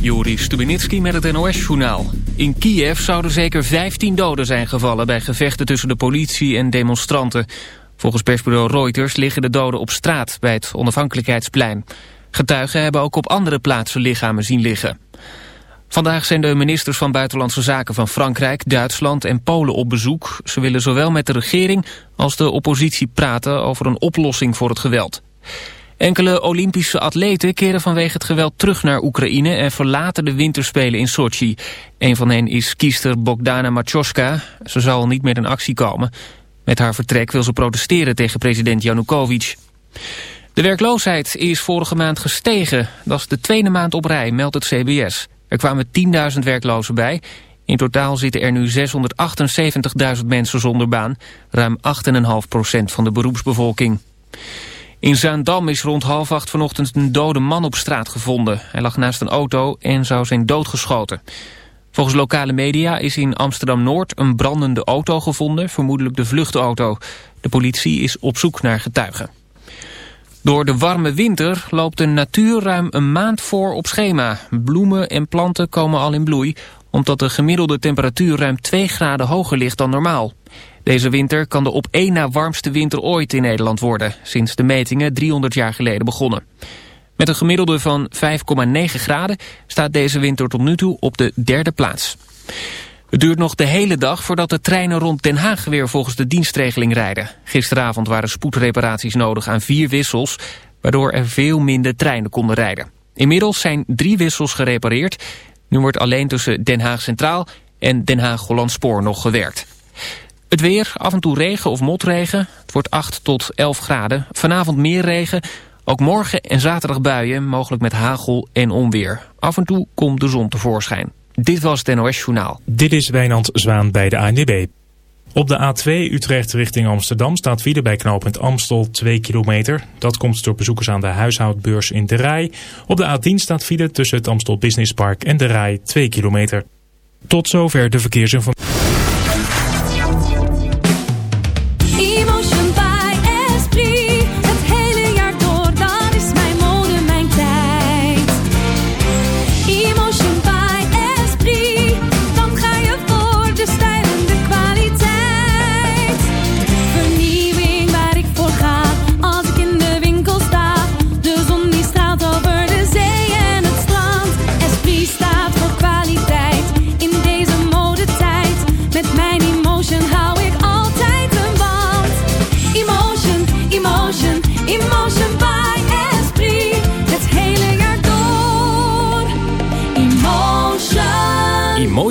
Juri Stubenitski met het NOS-journaal. In Kiev zouden zeker 15 doden zijn gevallen... bij gevechten tussen de politie en demonstranten. Volgens persbureau Reuters liggen de doden op straat... bij het onafhankelijkheidsplein. Getuigen hebben ook op andere plaatsen lichamen zien liggen. Vandaag zijn de ministers van Buitenlandse Zaken van Frankrijk, Duitsland en Polen op bezoek. Ze willen zowel met de regering als de oppositie praten over een oplossing voor het geweld. Enkele Olympische atleten keren vanwege het geweld terug naar Oekraïne en verlaten de winterspelen in Sochi. Een van hen is kiester Bogdana Machoska. Ze zal niet meer in actie komen. Met haar vertrek wil ze protesteren tegen president Janukovic. De werkloosheid is vorige maand gestegen. Dat is de tweede maand op rij, meldt het CBS. Er kwamen 10.000 werklozen bij. In totaal zitten er nu 678.000 mensen zonder baan. Ruim 8,5% van de beroepsbevolking. In Zaandam is rond half acht vanochtend een dode man op straat gevonden. Hij lag naast een auto en zou zijn doodgeschoten. Volgens lokale media is in Amsterdam-Noord een brandende auto gevonden, vermoedelijk de vluchtauto. De politie is op zoek naar getuigen. Door de warme winter loopt de natuur ruim een maand voor op schema. Bloemen en planten komen al in bloei, omdat de gemiddelde temperatuur ruim 2 graden hoger ligt dan normaal. Deze winter kan de op één na warmste winter ooit in Nederland worden, sinds de metingen 300 jaar geleden begonnen. Met een gemiddelde van 5,9 graden staat deze winter tot nu toe op de derde plaats. Het duurt nog de hele dag voordat de treinen rond Den Haag weer volgens de dienstregeling rijden. Gisteravond waren spoedreparaties nodig aan vier wissels, waardoor er veel minder treinen konden rijden. Inmiddels zijn drie wissels gerepareerd. Nu wordt alleen tussen Den Haag Centraal en Den Haag-Hollandspoor nog gewerkt. Het weer, af en toe regen of motregen. Het wordt 8 tot 11 graden. Vanavond meer regen. Ook morgen en zaterdag buien, mogelijk met hagel en onweer. Af en toe komt de zon tevoorschijn. Dit was het NOS Journaal. Dit is Wijnand Zwaan bij de ANWB. Op de A2 Utrecht richting Amsterdam staat file bij knooppunt Amstel 2 kilometer. Dat komt door bezoekers aan de huishoudbeurs in De Rij. Op de A10 staat file tussen het Amstel Business Park en De Rij 2 kilometer. Tot zover de verkeersinformatie.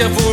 Eu voar.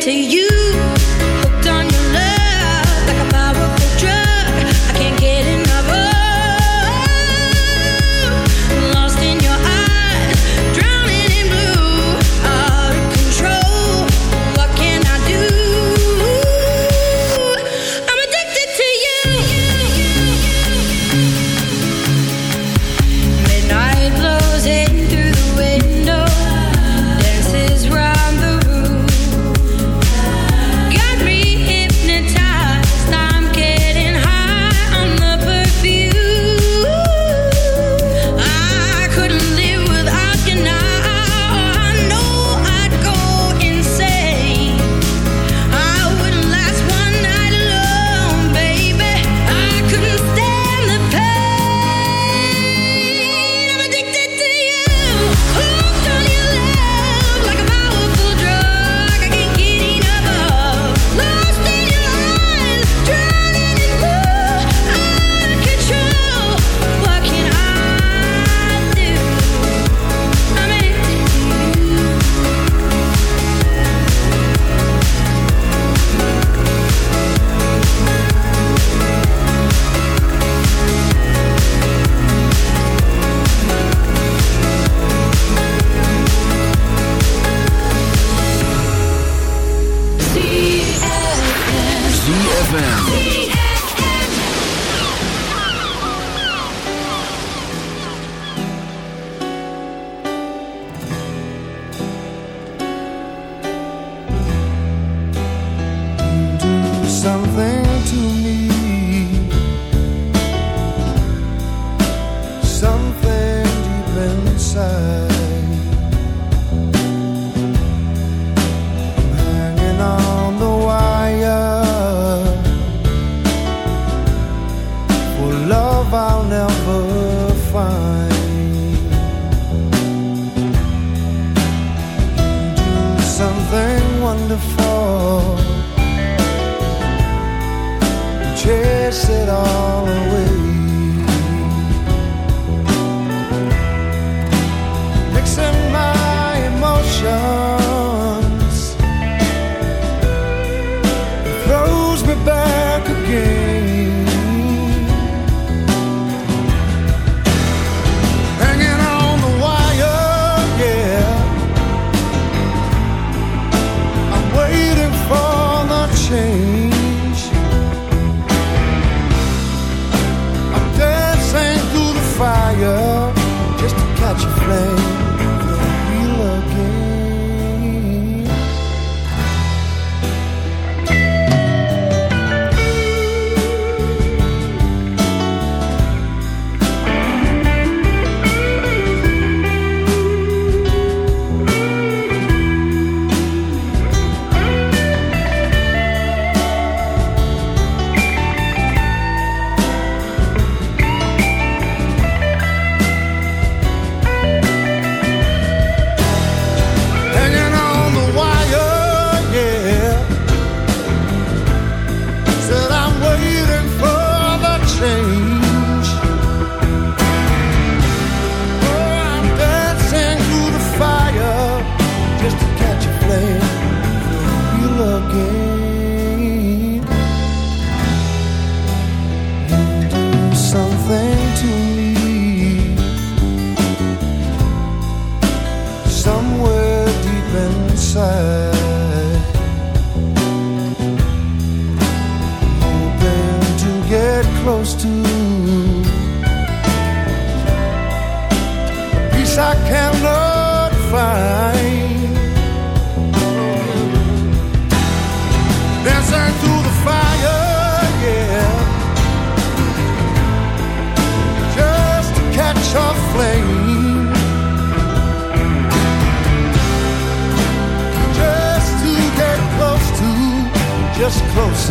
To you.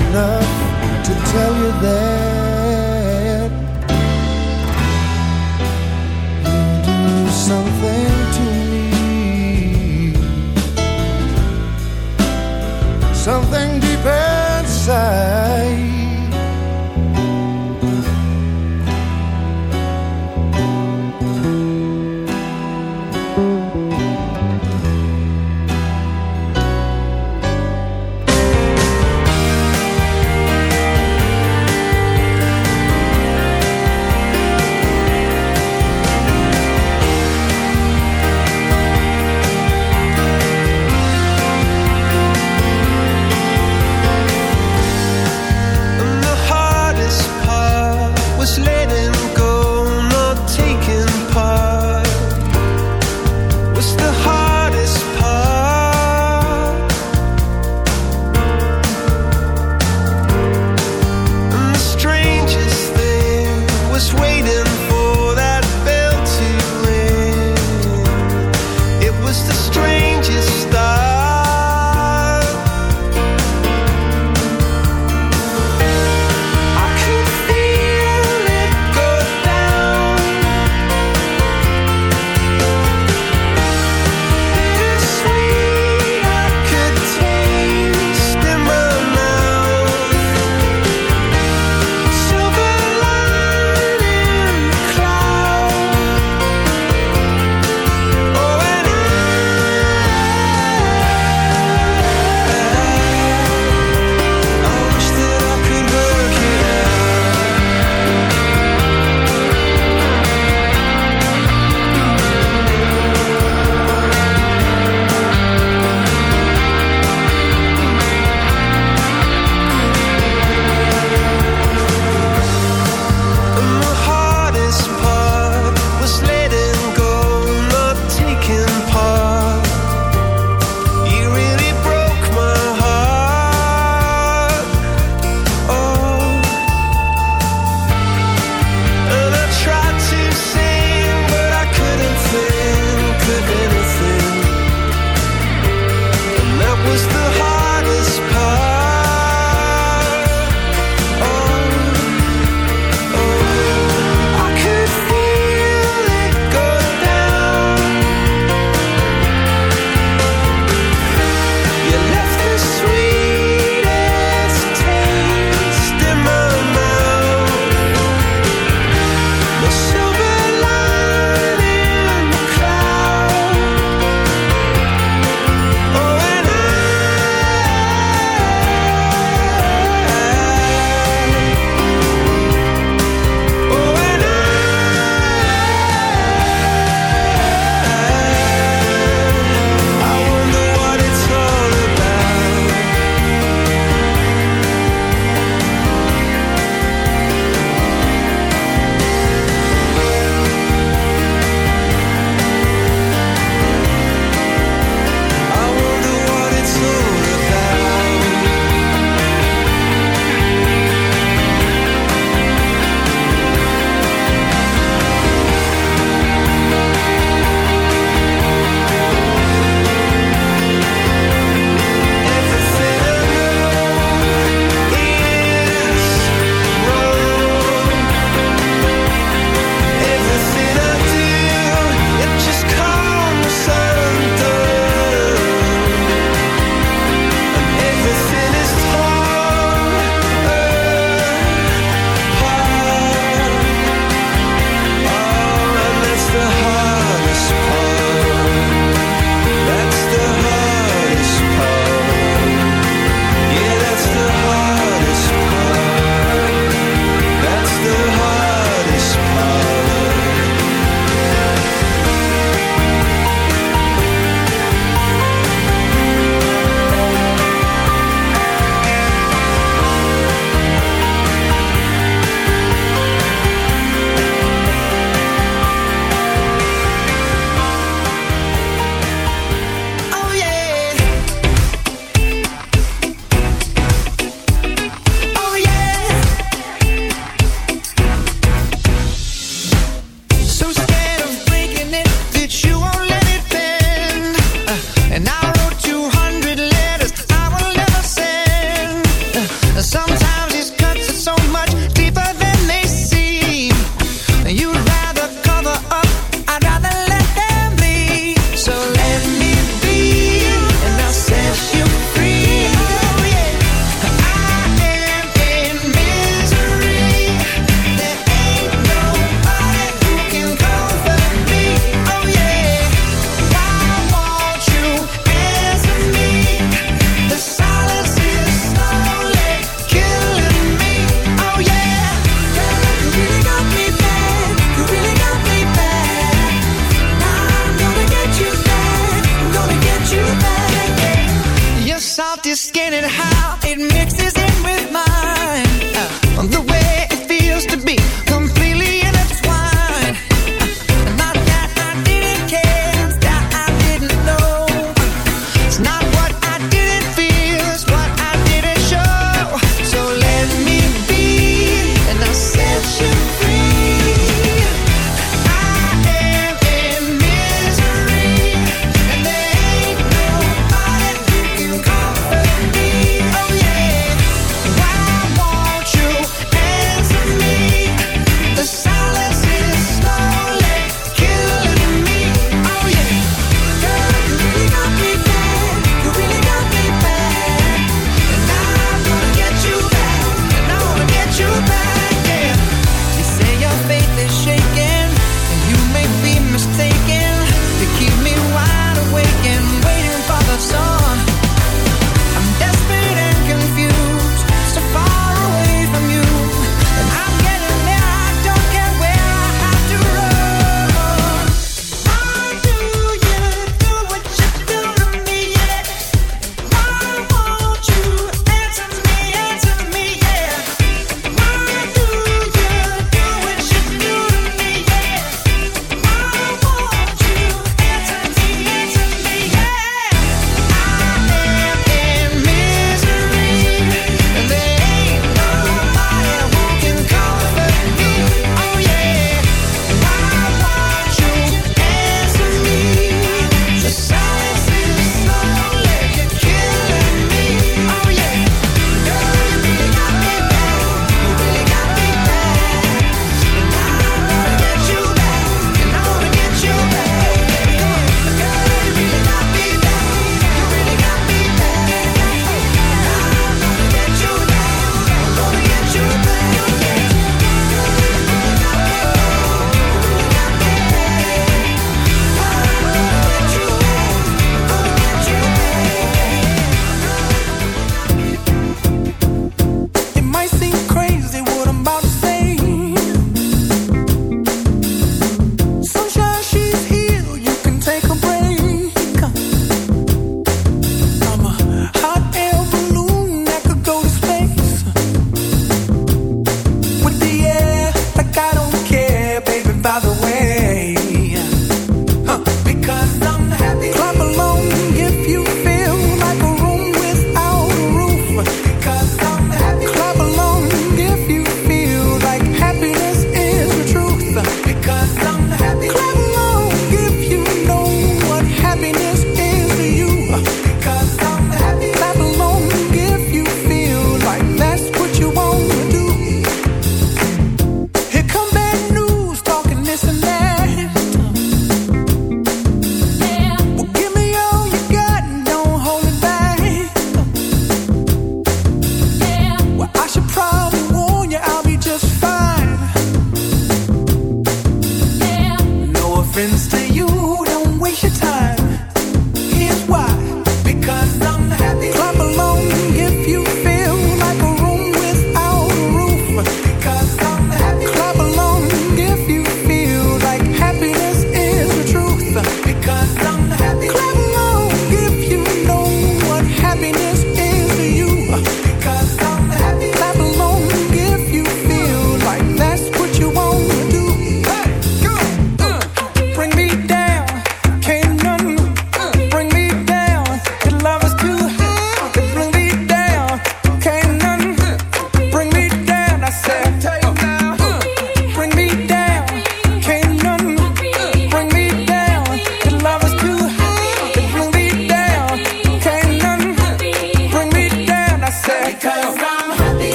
Enough to tell you that heart.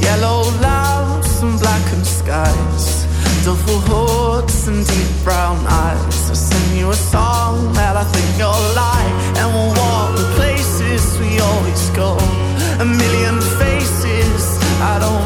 Yellow louds and blackened skies. Duffel hoods and deep brown eyes. I'll sing you a song that I think you'll like And we'll walk the places we always go. A million faces I don't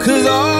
Cause all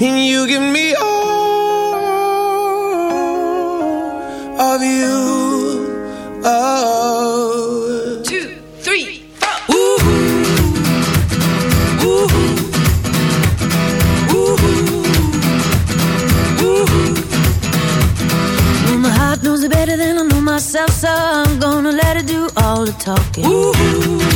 you give me all of you. Oh. Two, three, four. Ooh. Ooh. Well, my heart knows it better than I know myself, so I'm gonna let it do all the talking. I